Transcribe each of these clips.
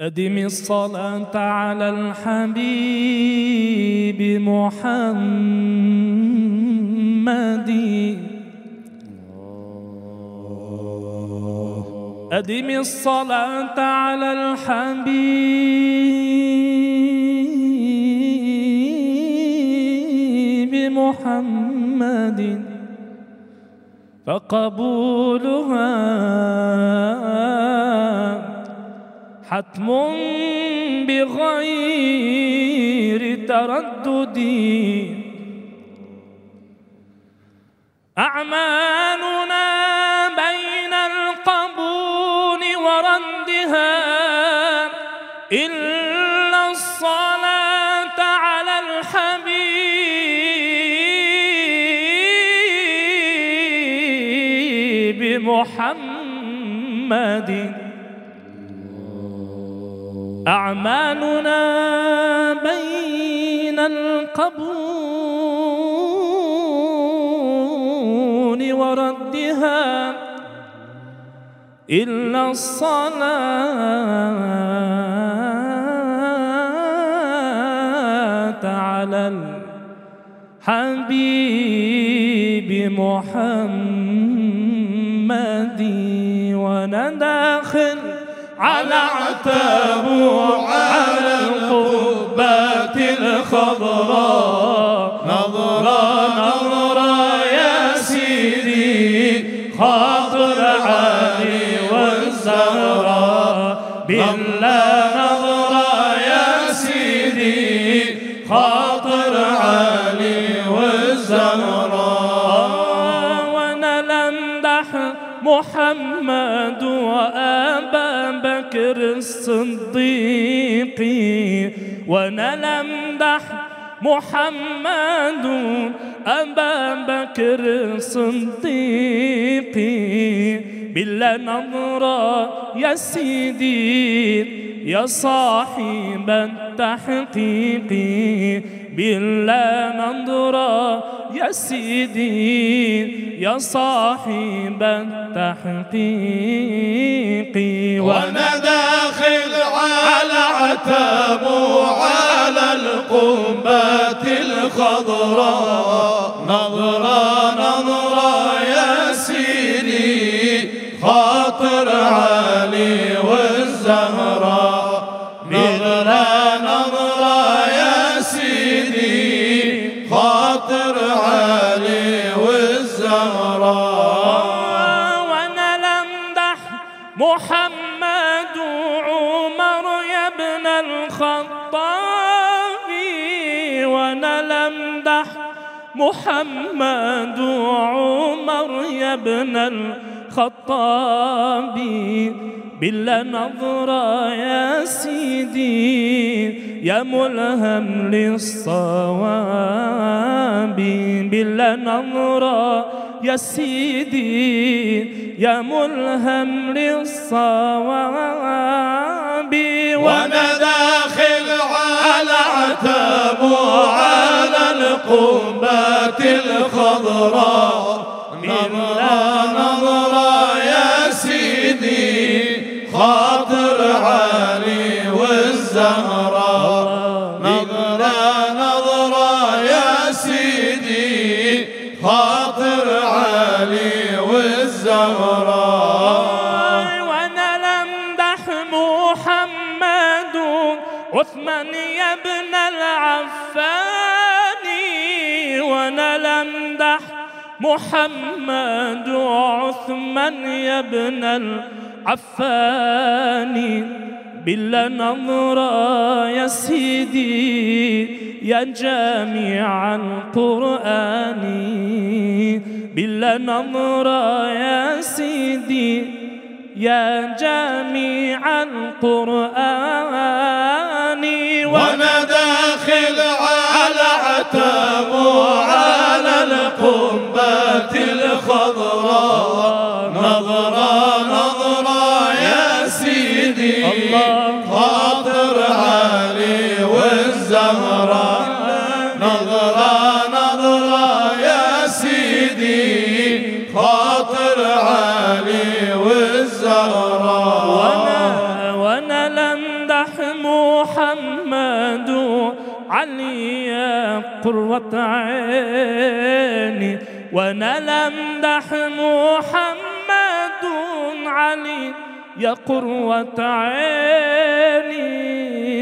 أدم الصلاة على الحبيب محمد. أدم الصلاة على الحبيب محمد. فقبولها حتم بغير تردد. أعمالنا بين القبول وردها. إلا الصلاة على الحبيب محمد. أعمالنا بين القبول وردها إلا الصلاة على الحبيب محمد ونداخل على عتاب على القبات الخضراء. نظرة نظرة يا سيدي خاطر علي والزهراء. بالله نظرة يا سيدي خاطر الصديق وأنا لمدح محمد أبا بكر الصديق. بالله نظرة يا سيدي يا صاحب التحقيق. بالله نظرة يا سيدي يا صاحب التحقيق. داخل عتاب على القبة الخضراء. نظرة نظرة يا سيدي خاطر علي والزهراء. نظرة نظرة يا سيدي خاطر علي والزهراء. وأنا لمدح محمد ابن الخطاب وأنا لمدح محمد عمر يا ابن الخطاب. بالله نظرة يا سيدي يا ملهم للصواب. بالله نظرة يا سيدي يا ملهم للصواب. وأنا داخل على عتاب على القبة الخضراء. نظرة نظرة يا سيدي خاطر علي والزهراء. نظرة نظرة يا سيدي خاطر علي عثمان يا ابن العفان وأنا لمدح محمد عثمان يا ابن العفان. بالله نظرة يا سيدي يا جامع القرآن. بالله نظرة يا سيدي يا جامع القرآن. القبة الخضراء نظرة نظرة يا سيدي الله. قرة عيني وأنا لمدح محمد علي يا قروة عيني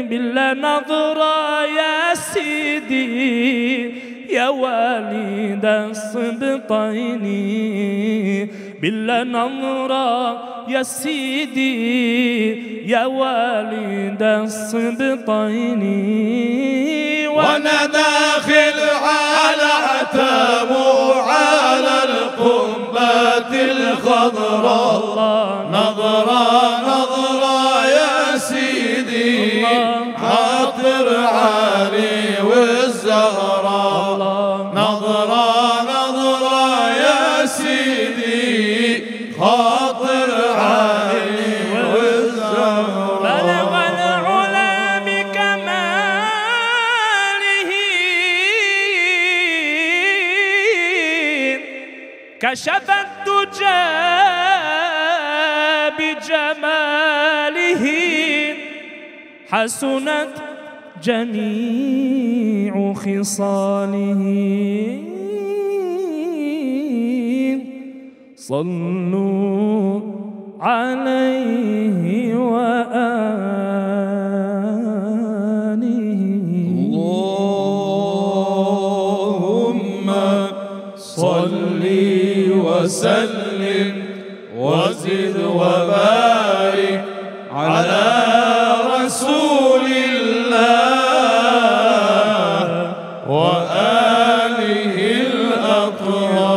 بالله نظرة يا سيدي يا والد الصبطين بالله نظرة يا سيدي يا والد الصبطين وأنا داخل على عتاب على القبة الخضراء نظرة نظرة يا سيدي خاطر علي والزهراء كشف الدجى بجماله حسنت جميع خصاله. صلوا عليه وآله وسلم وزد وبارك على رسول الله وآله الأطهار.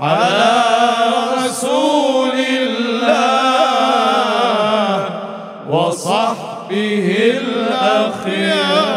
على رسول الله وصحبه الأخيار.